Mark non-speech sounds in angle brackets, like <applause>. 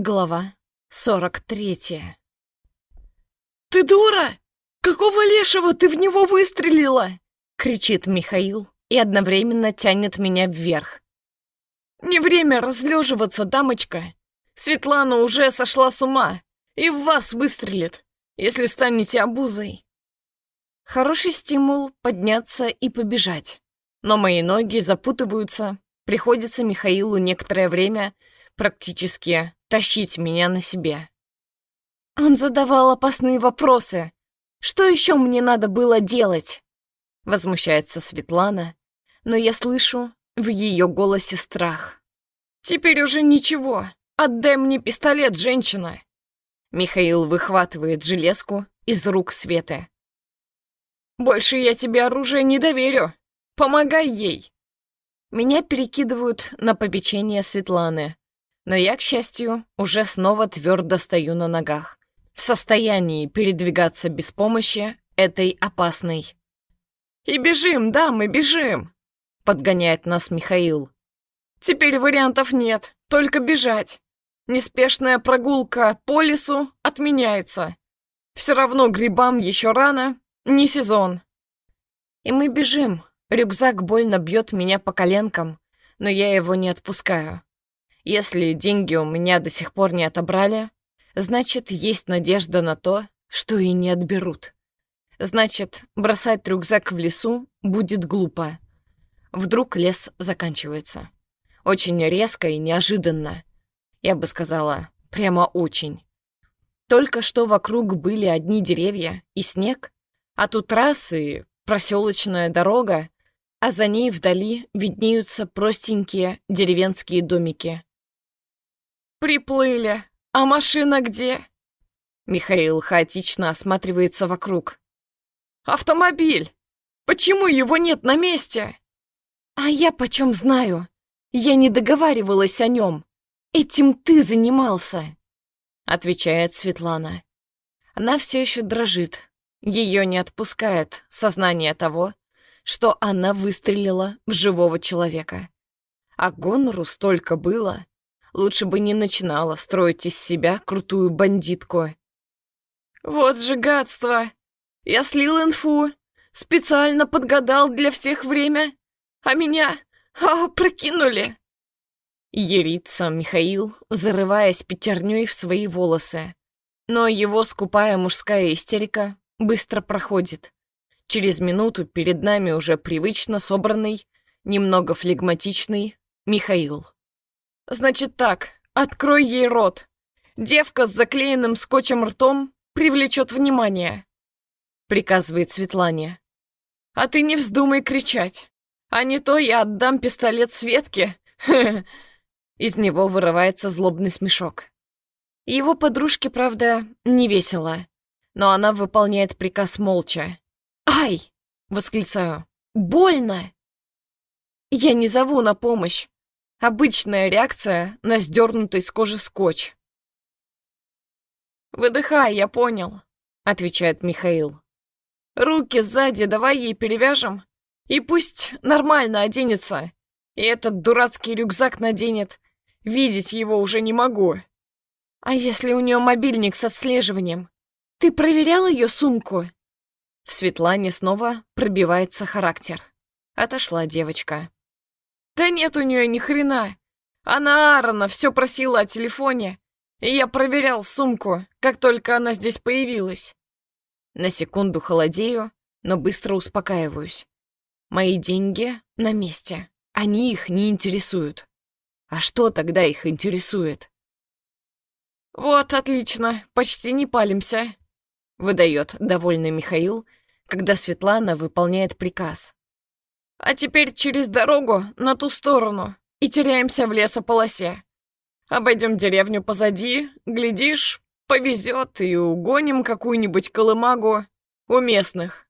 Глава 43 «Ты дура! Какого лешего ты в него выстрелила?» — кричит Михаил и одновременно тянет меня вверх. «Не время разлеживаться, дамочка. Светлана уже сошла с ума и в вас выстрелит, если станете обузой». Хороший стимул подняться и побежать. Но мои ноги запутываются, приходится Михаилу некоторое время практически тащить меня на себе. Он задавал опасные вопросы. Что еще мне надо было делать? Возмущается Светлана, но я слышу в ее голосе страх. «Теперь уже ничего. Отдай мне пистолет, женщина!» Михаил выхватывает железку из рук Светы. «Больше я тебе оружие не доверю. Помогай ей!» Меня перекидывают на попечение Светланы, но я, к счастью, уже снова твердо стою на ногах в состоянии передвигаться без помощи этой опасной. «И бежим, да, мы бежим!» — подгоняет нас Михаил. «Теперь вариантов нет, только бежать. Неспешная прогулка по лесу отменяется. Все равно грибам еще рано, не сезон». И мы бежим. Рюкзак больно бьет меня по коленкам, но я его не отпускаю. Если деньги у меня до сих пор не отобрали, Значит, есть надежда на то, что и не отберут. Значит, бросать рюкзак в лесу будет глупо. Вдруг лес заканчивается. Очень резко и неожиданно. Я бы сказала, прямо очень. Только что вокруг были одни деревья и снег, а тут трассы, проселочная дорога, а за ней вдали виднеются простенькие деревенские домики. «Приплыли!» «А машина где?» Михаил хаотично осматривается вокруг. «Автомобиль! Почему его нет на месте?» «А я почем знаю? Я не договаривалась о нем. Этим ты занимался!» Отвечает Светлана. Она все еще дрожит. Ее не отпускает сознание того, что она выстрелила в живого человека. А гонору столько было, Лучше бы не начинала строить из себя крутую бандитку. «Вот же гадство! Я слил инфу, специально подгадал для всех время, а меня а, прокинули!» Ерится Михаил, зарываясь пятерней в свои волосы. Но его скупая мужская истерика быстро проходит. Через минуту перед нами уже привычно собранный, немного флегматичный Михаил. Значит так, открой ей рот. Девка с заклеенным скотчем ртом привлечет внимание. Приказывает Светлане. А ты не вздумай кричать. А не то я отдам пистолет Светке. <laughs> Из него вырывается злобный смешок. Его подружке, правда, не весело, но она выполняет приказ молча. «Ай!» — восклицаю. «Больно!» Я не зову на помощь, Обычная реакция на сдернутый с кожи скотч. «Выдыхай, я понял», — отвечает Михаил. «Руки сзади давай ей перевяжем, и пусть нормально оденется, и этот дурацкий рюкзак наденет. Видеть его уже не могу». «А если у нее мобильник с отслеживанием? Ты проверял ее сумку?» В Светлане снова пробивается характер. Отошла девочка. Да нет у нее ни хрена. Она Аарона все просила о телефоне, и я проверял сумку, как только она здесь появилась. На секунду холодею, но быстро успокаиваюсь. Мои деньги на месте. Они их не интересуют. А что тогда их интересует? «Вот, отлично, почти не палимся», — выдает довольный Михаил, когда Светлана выполняет приказ. А теперь через дорогу на ту сторону и теряемся в лесополосе. Обойдем деревню позади, глядишь, повезет и угоним какую-нибудь колымагу у местных.